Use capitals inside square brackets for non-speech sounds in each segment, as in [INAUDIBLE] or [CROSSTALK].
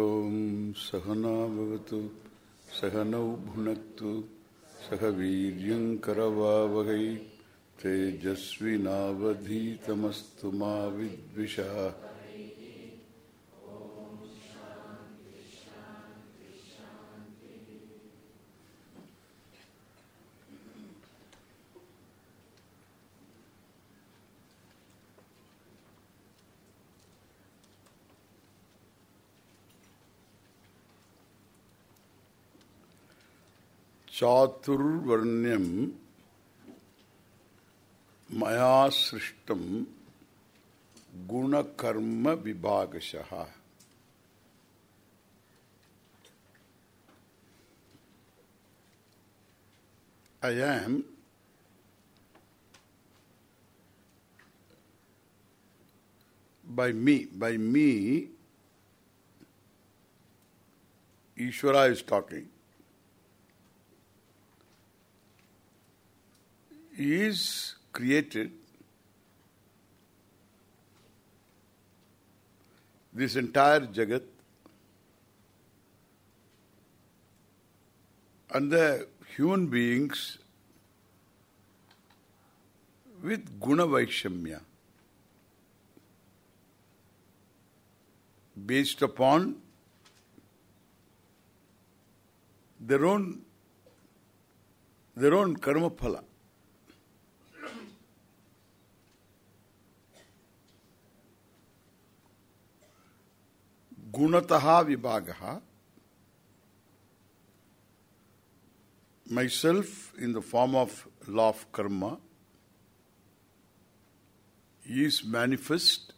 ॐ सहनाभवतु सहनौ भुनक्तु सह वीर्यं करवावहै तेजस्विनावधीतमस्तु मा विद्विषाः। चातुर्वर्ण्यम मया सृष्टम गुणकर्म विभागशः I am by me, by me, Ishvara is talking. Is created. This entire Jagat. And the human beings with Guna Vaishamya based upon their own their own karma phala. Gunataha vibhagaha myself in the form of law of karma is manifest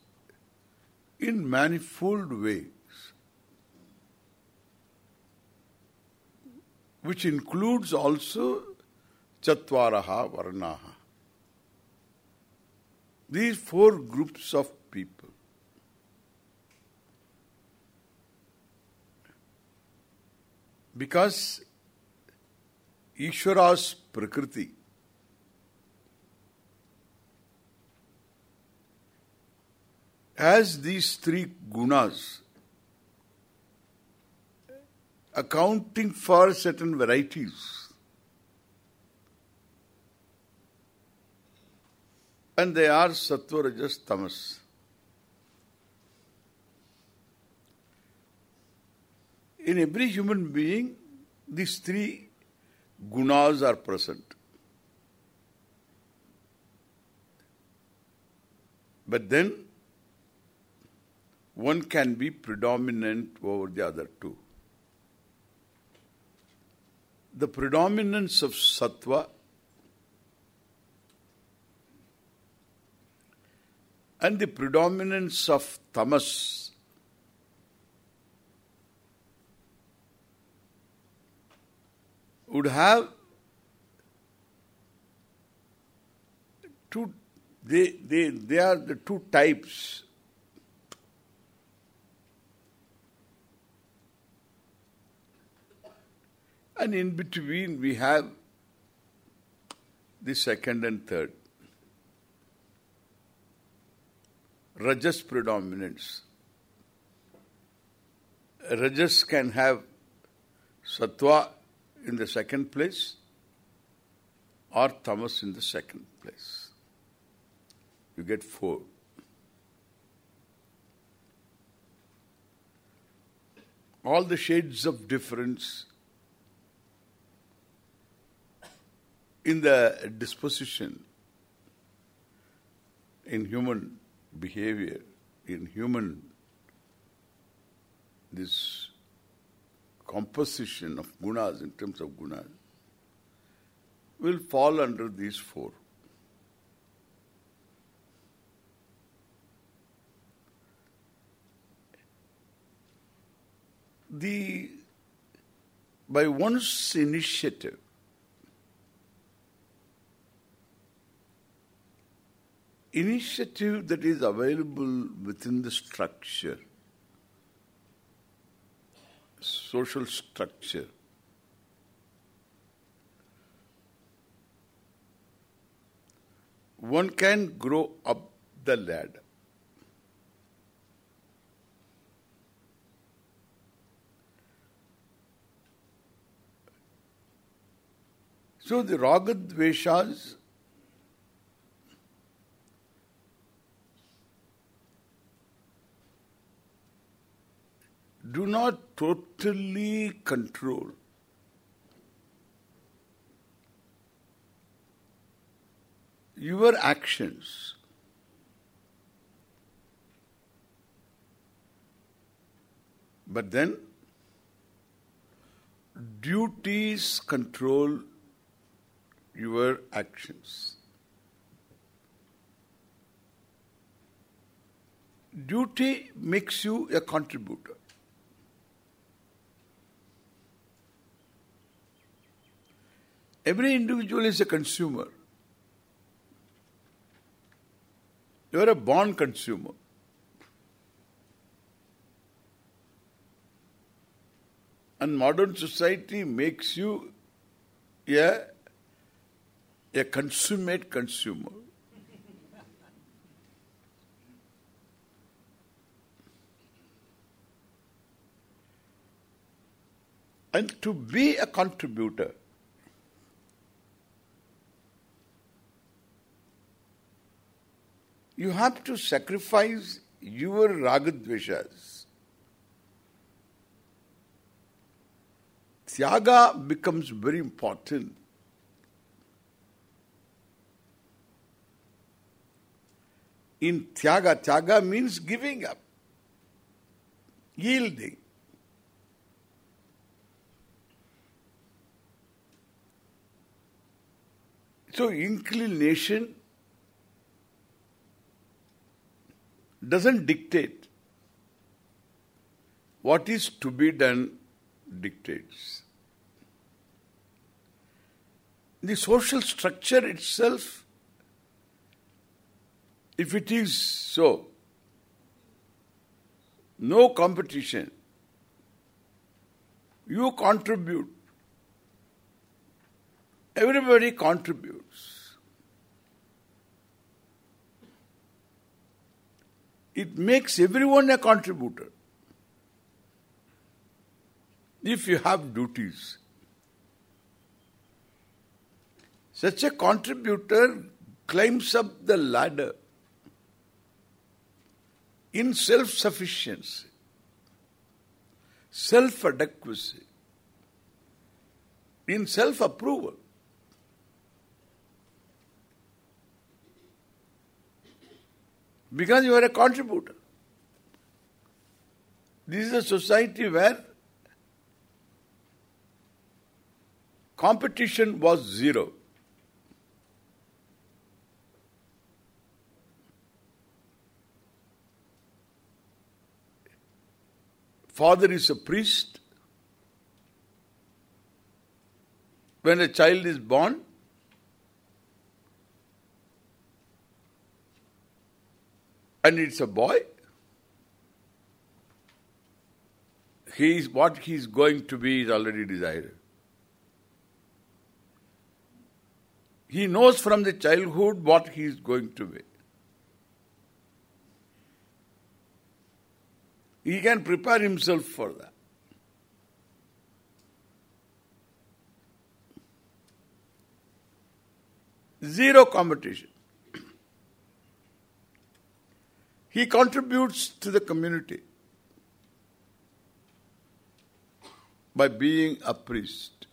in manifold ways which includes also chatvaraha varnaha. These four groups of people. Because Ishvara's prakriti has these three gunas accounting for certain varieties. And they are sattva, rajas, tamas. In every human being, these three gunas are present. But then, one can be predominant over the other two. The predominance of sattva and the predominance of tamas would have two they they they are the two types. And in between we have the second and third. Rajas predominance. Rajas can have sattva in the second place or tamas in the second place. You get four. All the shades of difference in the disposition in human behavior, in human this composition of gunas in terms of gunas will fall under these four. The by one's initiative initiative that is available within the structure social structure. One can grow up the ladder. So the Ragadveshas do not totally control your actions. But then duties control your actions. Duty makes you a contributor. Every individual is a consumer. You are a born consumer. And modern society makes you a, a consummate consumer. and to be a contributor you have to sacrifice your ragadveshas. Tyaga becomes very important. In tyaga, tyaga means giving up, yielding. So inclination doesn't dictate. What is to be done dictates. The social structure itself, if it is so, no competition, you contribute. Everybody contributes. It makes everyone a contributor. If you have duties. Such a contributor climbs up the ladder in self-sufficiency, self-adequacy, in self-approval. Because you are a contributor. This is a society where competition was zero. Father is a priest. When a child is born, and it's a boy, he is what he is going to be is already desired. He knows from the childhood what he is going to be. He can prepare himself for that. Zero competition. He contributes to the community by being a priest.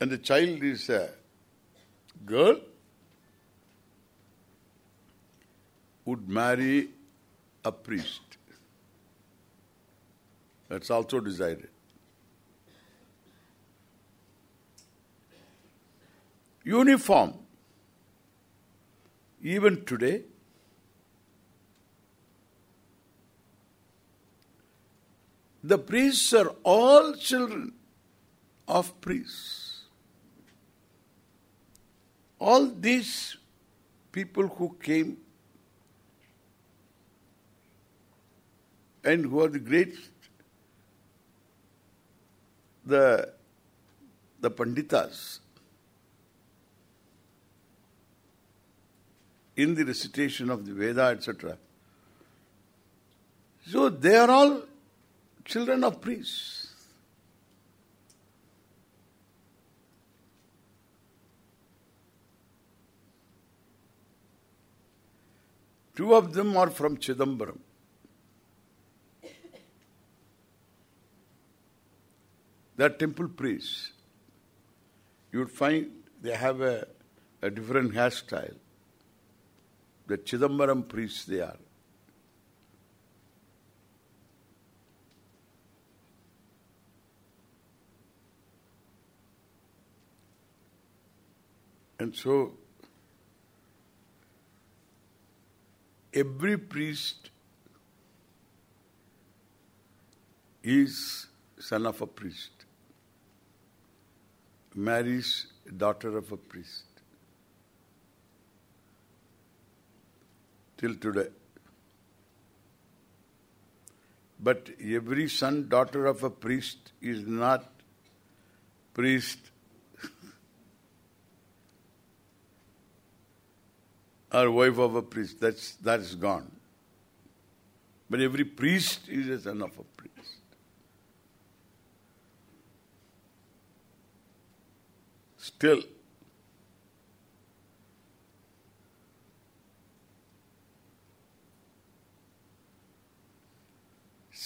And the child is a girl would marry a priest. That's also decided. Uniform. Even today, the priests are all children of priests. All these people who came and who are the great the the panditas in the recitation of the Veda, etc. So they are all children of priests. Two of them are from Chidambaram. They are temple priests. You would find they have a, a different hairstyle. The Chidambaram priests they are. And so, every priest is son of a priest, marries daughter of a priest. Till today. But every son, daughter of a priest is not priest [LAUGHS] or wife of a priest. That's that is gone. But every priest is a son of a priest. Still,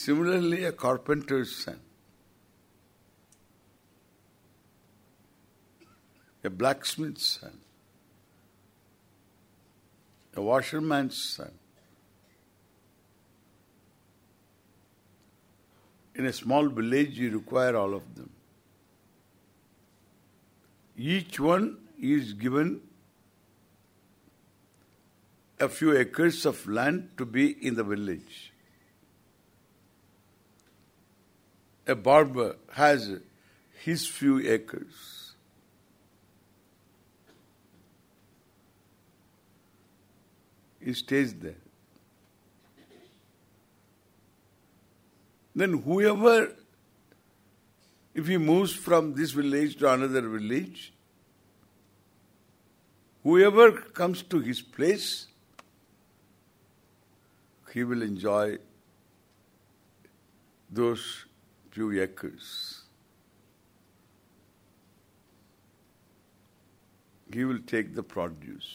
similarly a carpenter's son, a blacksmith's son, a washerman's son. In a small village, you require all of them. Each one is given a few acres of land to be in the village. A barber has his few acres. He stays there. Then whoever, if he moves from this village to another village, whoever comes to his place, he will enjoy those few acres. He will take the produce.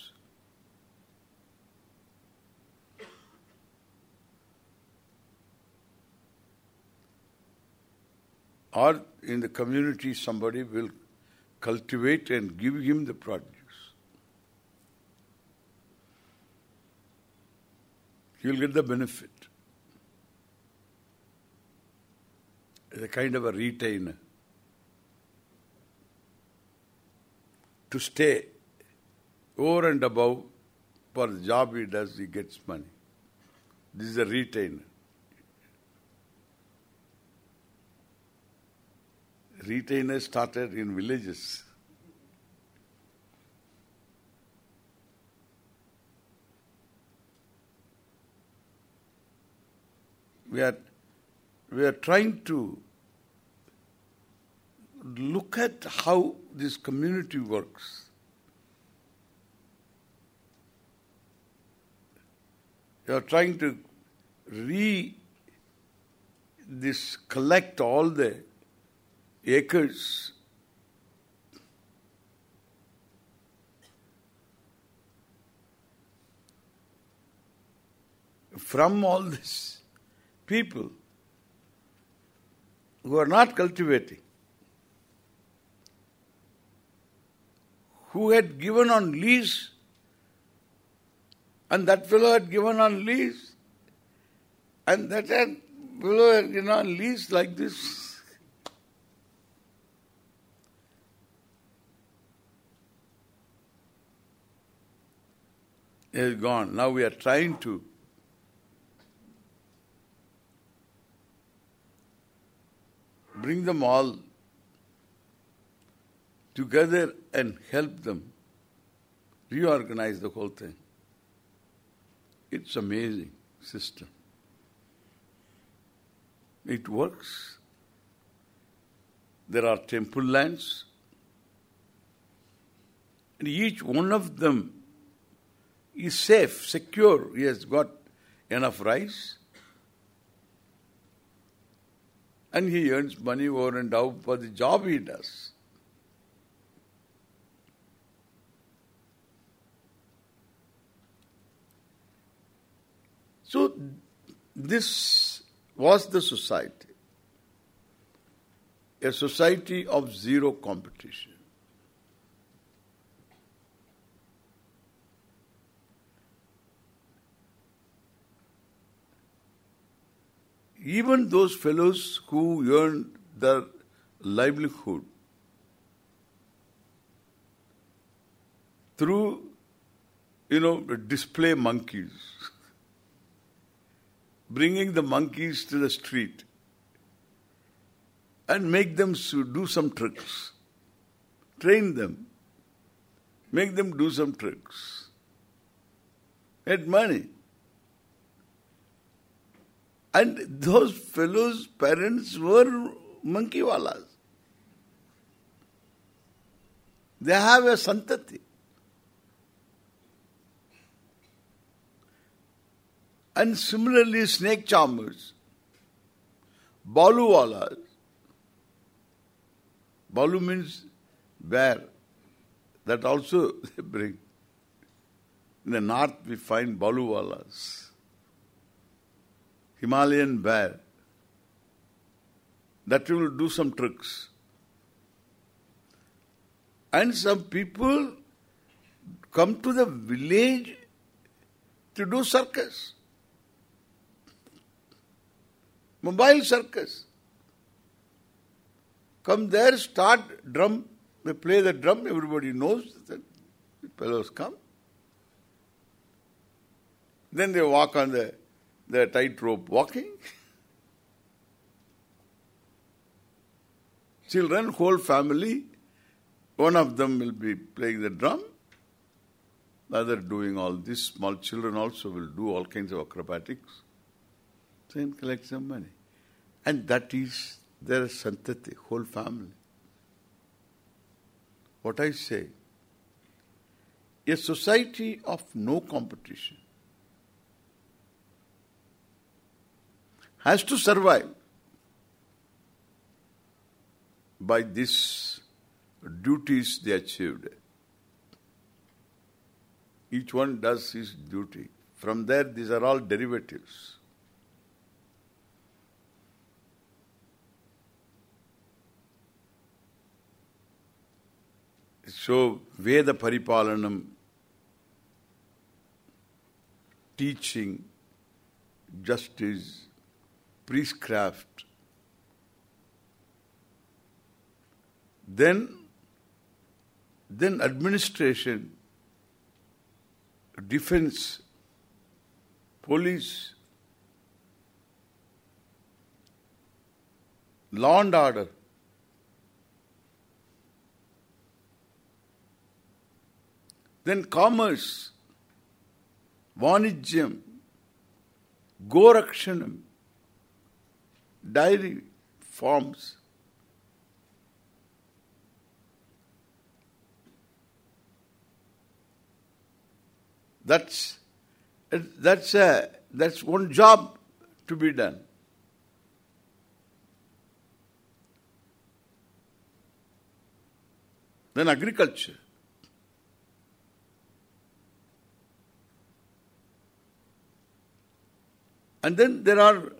or in the community somebody will cultivate and give him the produce. He will get the benefit. As a kind of a retainer. To stay over and above for the job he does, he gets money. This is a retainer. retainers started in villages. We are we are trying to look at how this community works. We are trying to re this collect all the acres from all these people who are not cultivating, who had given on lease, and that fellow had given on lease, and that fellow had given on lease like this [LAUGHS] is gone. Now we are trying to bring them all together and help them reorganize the whole thing. It's amazing system. It works. There are temple lands and each one of them is safe, secure. He has got enough rice, And he earns money over and out for the job he does. So this was the society. A society of zero competition. Even those fellows who earn their livelihood through, you know, display monkeys, bringing the monkeys to the street and make them do some tricks, train them, make them do some tricks, get money. And those fellows' parents were monkey wallas. They have a santati. And similarly, snake charmers, baluwalas. Balu means bear. That also [LAUGHS] they bring. In the north we find baluwalas. Himalayan bear, that will do some tricks. And some people come to the village to do circus. Mobile circus. Come there, start drum, they play the drum, everybody knows that fellows come. Then they walk on the the tightrope walking. Children, whole family, one of them will be playing the drum, the other doing all this. Small children also will do all kinds of acrobatics. Then collect some money. And that is their santati, whole family. What I say, a society of no competition has to survive by these duties they achieved. Each one does his duty. From there, these are all derivatives. So, Veda Paripalanam, teaching, justice, priestcraft. Then, then administration, defense, police, law and order. Then commerce, vanijyam, gorakshanam, dairy forms That's that's a that's one job to be done. Then agriculture. And then there are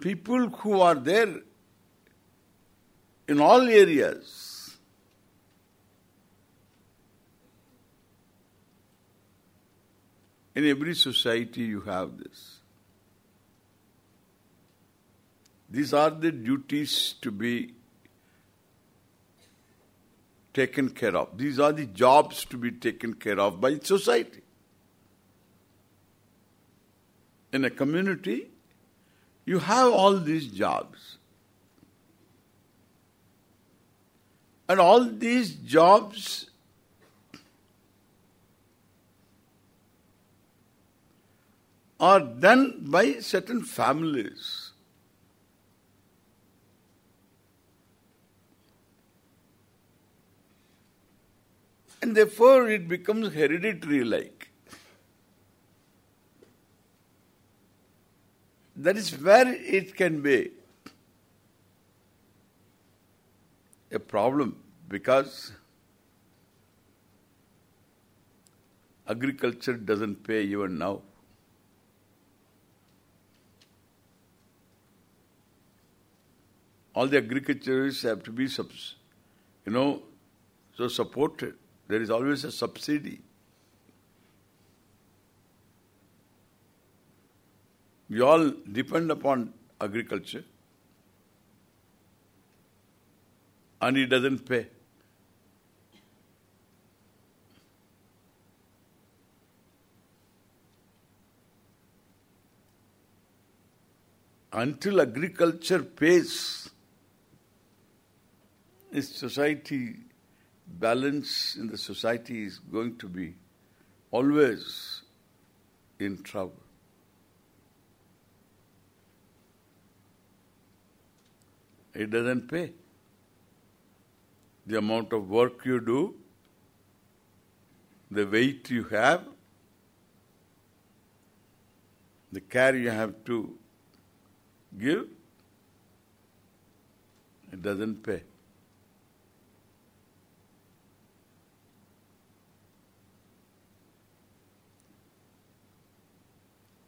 people who are there in all areas. In every society you have this. These are the duties to be taken care of. These are the jobs to be taken care of by society. In a community, you have all these jobs. And all these jobs are done by certain families. And therefore it becomes hereditary like. That is where it can be. a problem because agriculture doesn't pay even now. All the agriculturists have to be, subs, you know, so supported. There is always a subsidy. We all depend upon agriculture and it doesn't pay. Until agriculture pays, this society, balance in the society is going to be always in trouble. It doesn't pay. The amount of work you do, the weight you have, the care you have to give, it doesn't pay.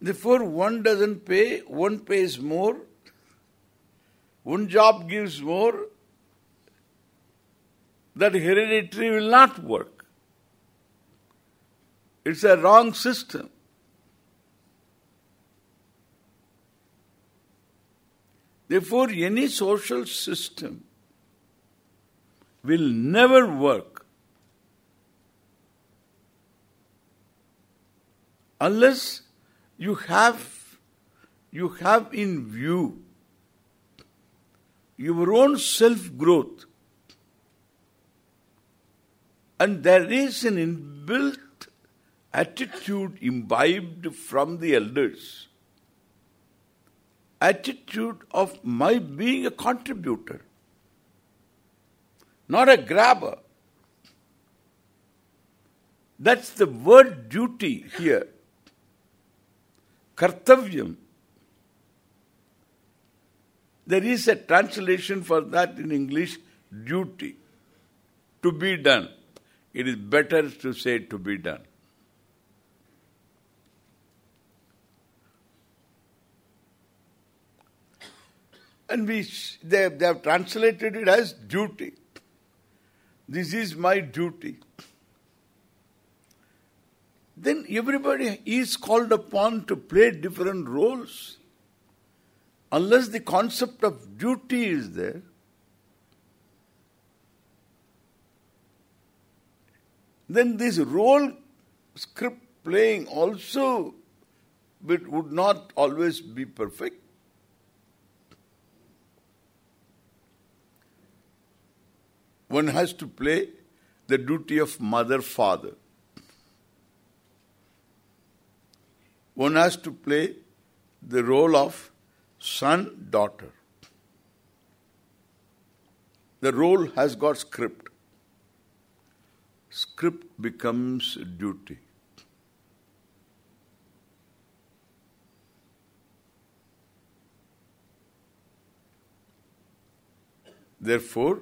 Therefore, one doesn't pay, one pays more, one job gives more, that hereditary will not work. It's a wrong system. Therefore, any social system will never work unless you have you have in view your own self-growth. And there is an inbuilt attitude imbibed from the elders. Attitude of my being a contributor. Not a grabber. That's the word duty here. Kartavyam. There is a translation for that in English, duty. To be done. It is better to say to be done. And we they, they have translated it as duty. This is my duty. Then everybody is called upon to play different roles. Unless the concept of duty is there, then this role script playing also would not always be perfect. One has to play the duty of mother-father. One has to play the role of son-daughter. The role has got script. Script becomes duty. Therefore,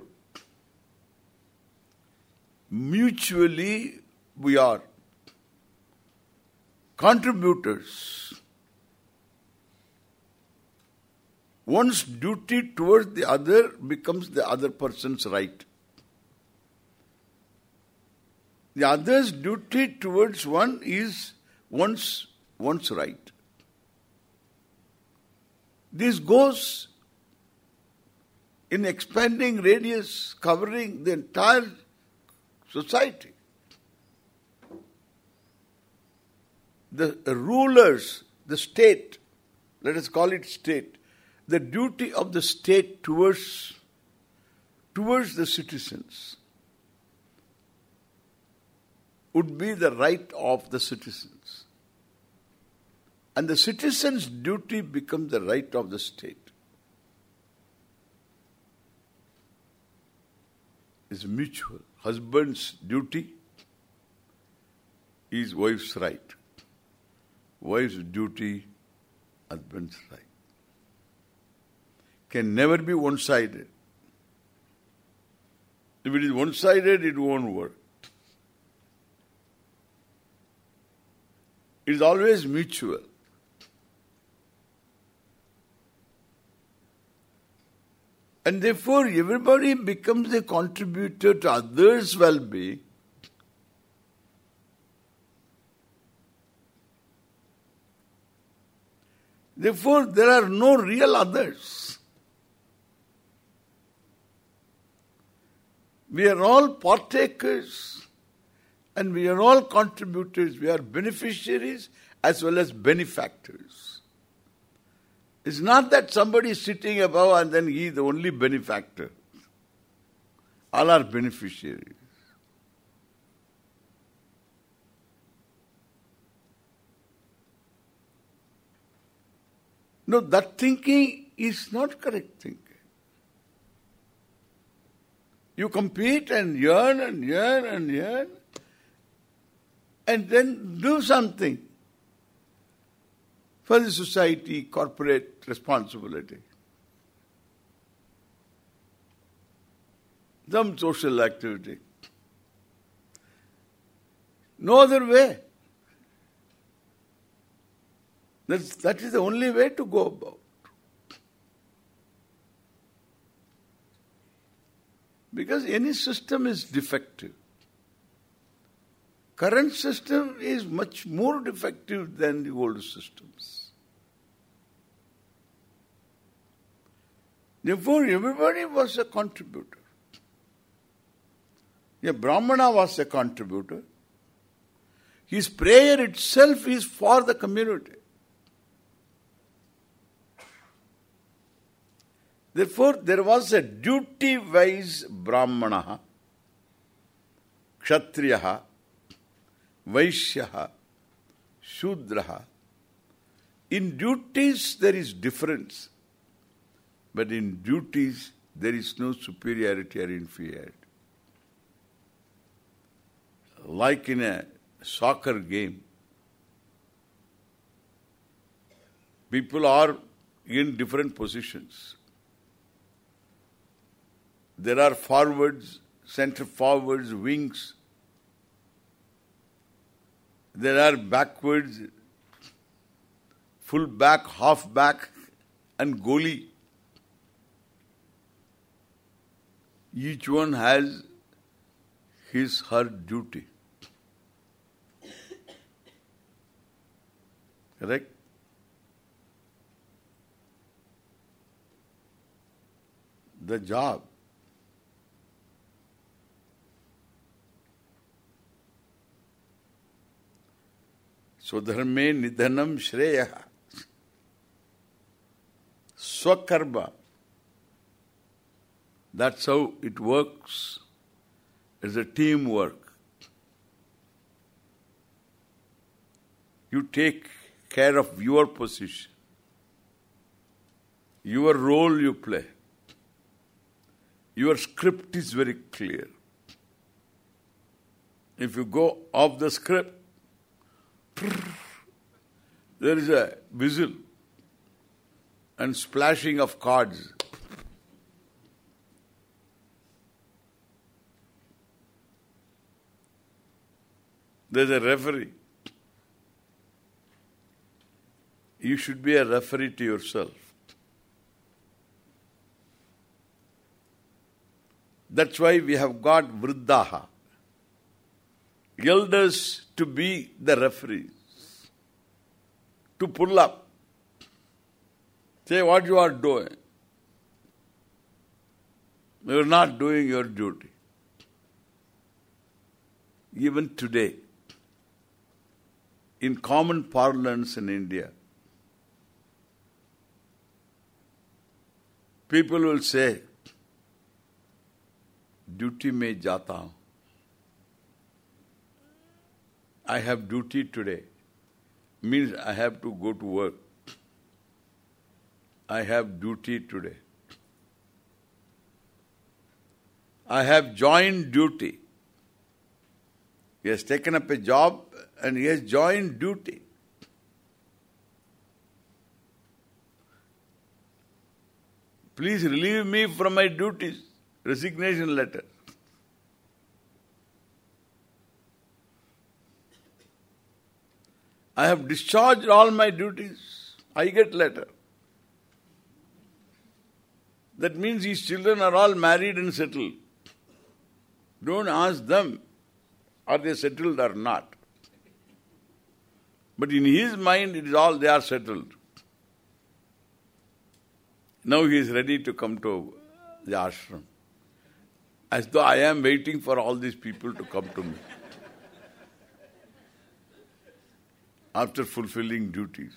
mutually we are contributors. One's duty towards the other becomes the other person's right. The other's duty towards one is one's, one's right. This goes in expanding radius, covering the entire society. The rulers, the state, let us call it state, the duty of the state towards towards the citizens would be the right of the citizens. And the citizen's duty becomes the right of the state. It's mutual. Husband's duty is wife's right. Wife's duty, husband's right. Can never be one-sided. If it is one-sided, it won't work. It is always mutual. And therefore, everybody becomes a contributor to others' well-being. Therefore, there are no real others. We are all partakers and we are all contributors. We are beneficiaries as well as benefactors. It's not that somebody is sitting above and then he is the only benefactor. All are beneficiaries. No, that thinking is not correct thinking. You compete and yearn and yearn and yearn and then do something for the society, corporate responsibility. Some social activity. No other way. That's, that is the only way to go about. Because any system is defective. Current system is much more defective than the old systems. Therefore, everybody was a contributor. A Brahmana was a contributor. His prayer itself is for the community. Therefore, there was a duty-wise Brahmana, Kshatriyaha, Vaishyaha, Shudraha. In duties there is difference, but in duties there is no superiority or inferiority. Like in a soccer game, people are in different positions. There are forwards, center forwards, wings. There are backwards, full back, half back, and goalie. Each one has his her duty. Correct? The job. स्वधर्मे निधनम श्रेय स्वकर्म That's how it works as a teamwork. You take care of your position. Your role you play. Your script is very clear. If you go off the script, there is a whistle and splashing of cards. There's a referee. You should be a referee to yourself. That's why we have got Vriddaha. Elders to be the referees. To pull up. Say what you are doing. You are not doing your duty. Even today, in common parlance in India, people will say, duty may jata I have duty today. Means I have to go to work. I have duty today. I have joined duty. He has taken up a job and he has joined duty. Please relieve me from my duties. Resignation letter. I have discharged all my duties. I get letter. That means his children are all married and settled. Don't ask them are they settled or not. But in his mind it is all they are settled. Now he is ready to come to the ashram. As though I am waiting for all these people to come to me. After fulfilling duties.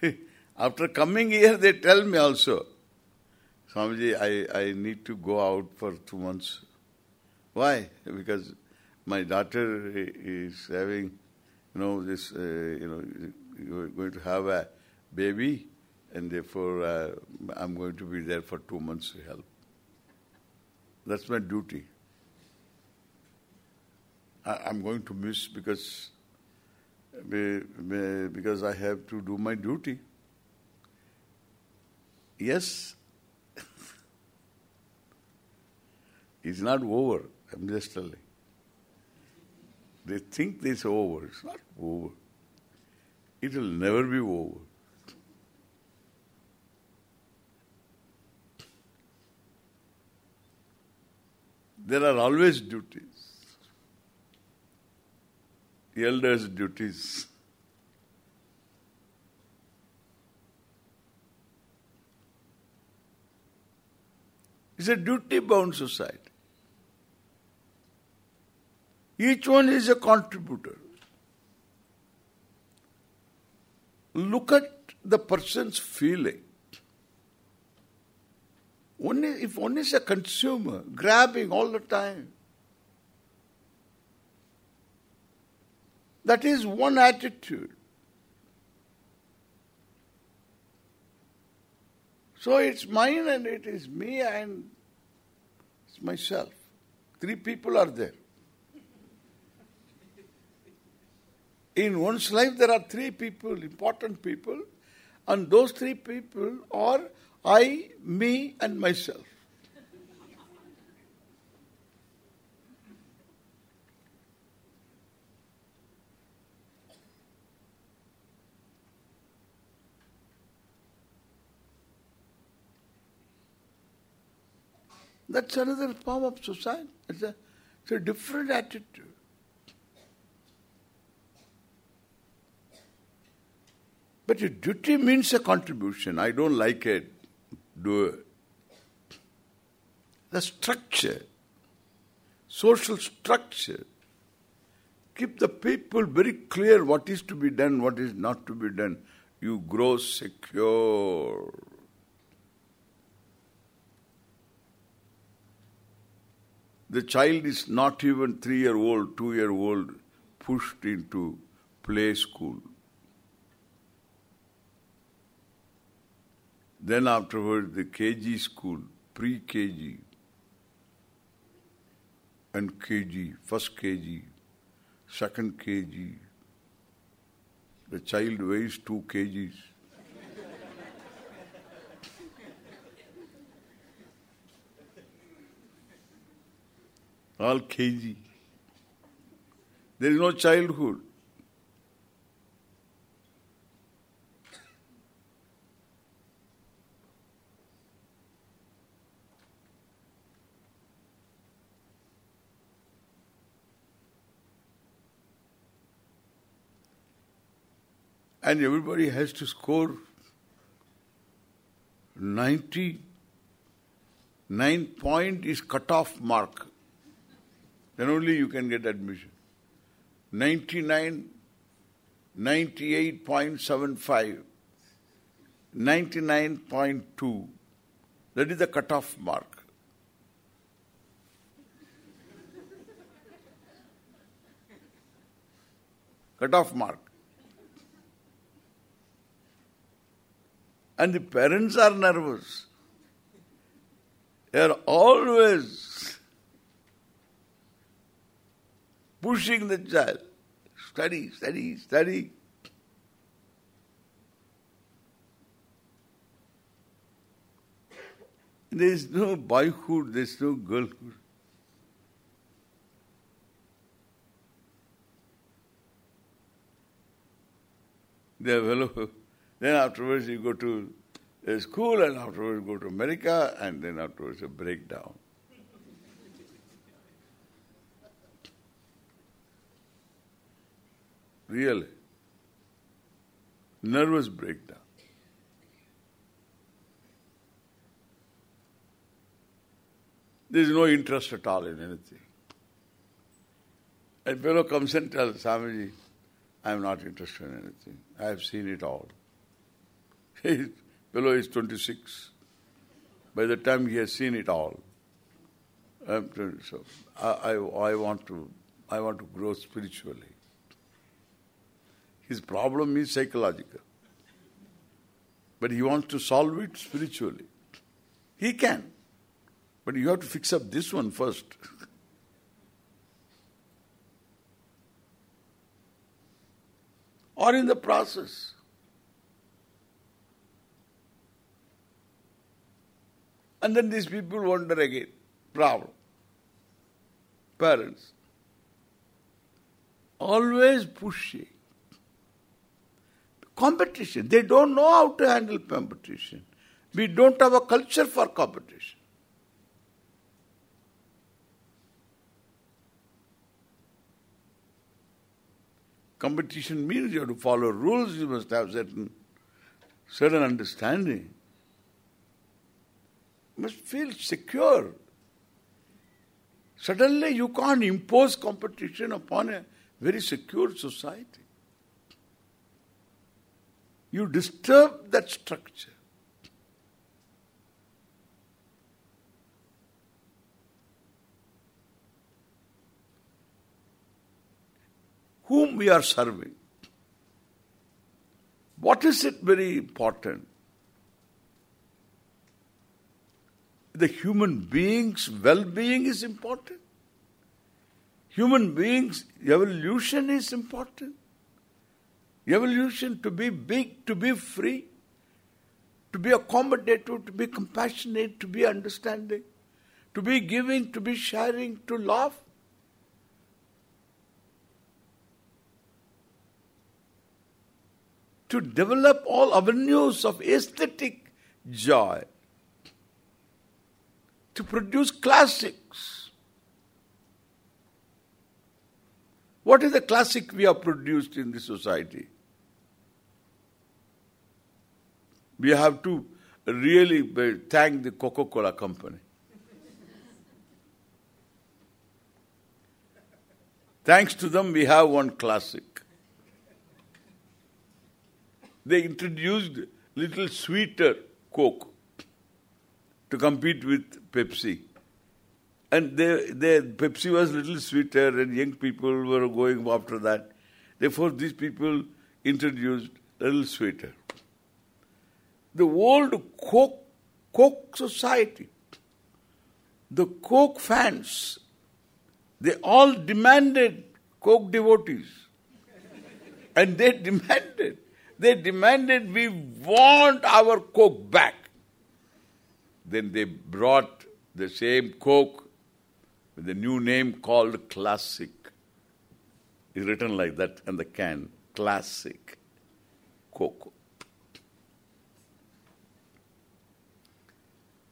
[LAUGHS] After coming here, they tell me also, Swamiji, I, I need to go out for two months. Why? Because my daughter is having, you know, this, uh, you know, you're going to have a baby, and therefore uh, I'm going to be there for two months to help. That's my duty. I, I'm going to miss because because I have to do my duty. Yes, [LAUGHS] it's not over. I'm just telling. They think this over. It's not over. It will never be over. There are always duties. Elders' duties. It's a duty-bound society. Each one is a contributor. Look at the person's feeling. One is, if one is a consumer, grabbing all the time, that is one attitude. So it's mine and it is me and it's myself. Three people are there. In one's life there are three people, important people, and those three people are I, me and myself. That's another form of society. It's a, it's a different attitude. But duty means a contribution. I don't like it. Do it. The structure, social structure, keep the people very clear what is to be done, what is not to be done. You grow secure. The child is not even three-year-old, two-year-old, pushed into play school. Then afterwards the KG school, pre-KG and KG, first KG, second KG. The child weighs two kgs. All kg. There is no childhood. And everybody has to score 99 point is cut-off mark. Then only you can get admission. 99, 98.75, 99.2. That is the cut-off mark. Cut-off mark. And the parents are nervous. They are always pushing the child. Study, study, study. There is no boyhood, there is no girlhood. They are well then afterwards you go to a school and afterwards go to America and then afterwards a breakdown. Really. Nervous breakdown. There is no interest at all in anything. A fellow comes and tells Swamiji, I am not interested in anything. I have seen it all. Fellow is 26. By the time he has seen it all, I'm so I, I, I want to I want to grow spiritually. His problem is psychological. But he wants to solve it spiritually. He can. But you have to fix up this one first. [LAUGHS] or in the process. And then these people wonder again. Problem. Parents. Always pushing. Competition. They don't know how to handle competition. We don't have a culture for competition. Competition means you have to follow rules, you must have certain certain understanding. Must feel secure. Suddenly you can't impose competition upon a very secure society. You disturb that structure. whom we are serving. What is it very important? The human being's well-being is important. Human beings' evolution is important. Evolution to be big, to be free, to be accommodative, to be compassionate, to be understanding, to be giving, to be sharing, to love. to develop all avenues of aesthetic joy, to produce classics. What is the classic we have produced in this society? We have to really uh, thank the Coca-Cola company. Thanks to them, we have one classic. They introduced little sweeter Coke to compete with Pepsi. And they, they, Pepsi was little sweeter and young people were going after that. Therefore, these people introduced a little sweeter. The old Coke, Coke society, the Coke fans, they all demanded Coke devotees. and they [LAUGHS] demanded they demanded, we want our Coke back. Then they brought the same Coke with a new name called Classic. It's written like that on the can. Classic Coke.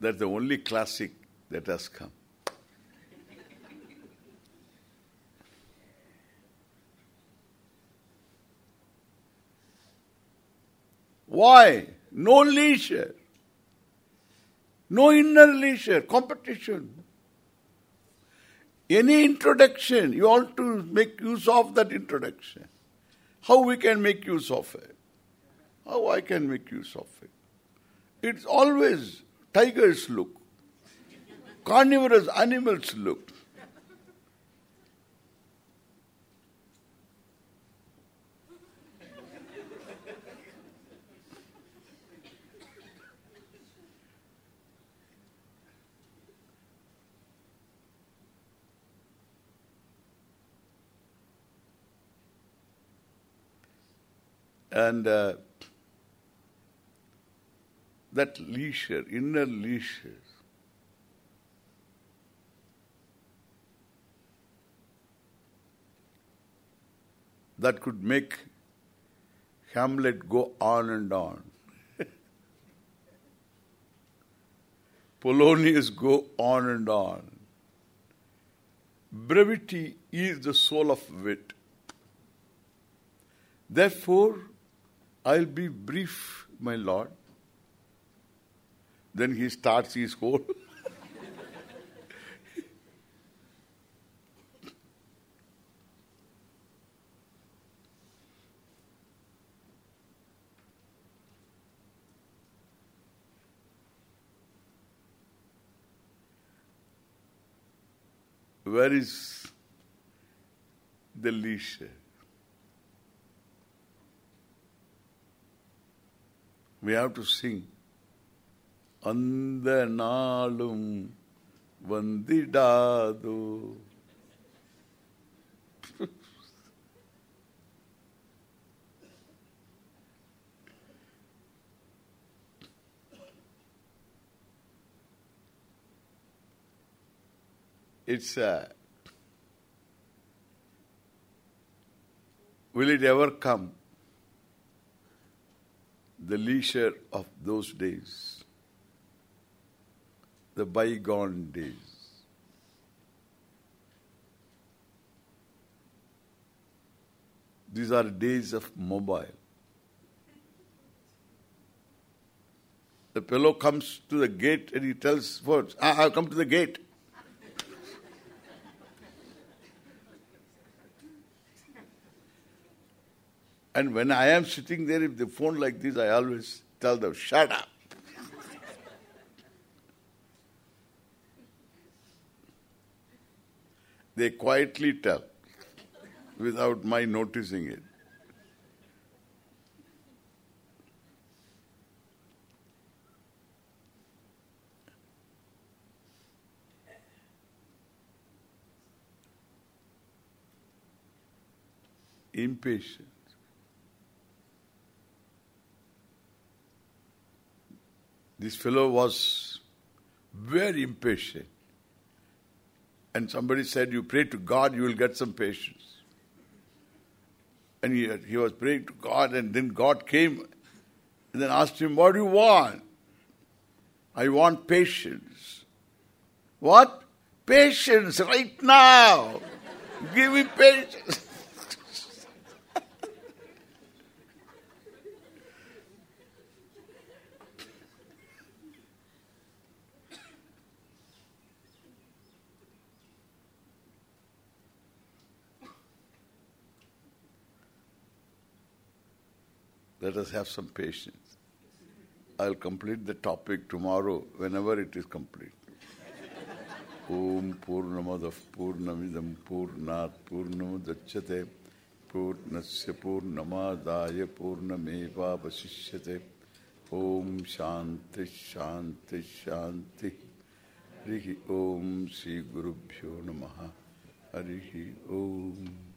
That's the only classic that has come. Why? No leisure. No inner leisure, competition. Any introduction, you want to make use of that introduction. How we can make use of it? How I can make use of it? It's always tigers look, carnivorous animals look. And uh, that leisure, inner leisure, that could make Hamlet go on and on. [LAUGHS] Polonius go on and on. Brevity is the soul of wit. Therefore, I'll be brief, my lord. Then he starts his whole [LAUGHS] Where is the leisure? We have to sing. அந்த நாளும் வந்திடாதோ it's a will it ever come The leisure of those days the bygone days these are days of mobile the fellow comes to the gate and he tells I have come to the gate. And when I am sitting there, if the phone like this, I always tell them, shut up. they quietly tell, without my noticing it. Impatient. This fellow was very impatient. And somebody said, you pray to God, you will get some patience. And he, he was praying to God and then God came and then asked him, what do you want? I want patience. What? Patience right now. Give me patience. Let us have some patience. I'll complete the topic tomorrow, whenever it is complete. Om Purnamadav Purnamidam Purnat Purnamudachyate Purnasya Purnamadaya Purnameva Vasishyate Om Shanti Shanti Shanti Rihi Om Sri Gurubhyo Namaha Harihi Om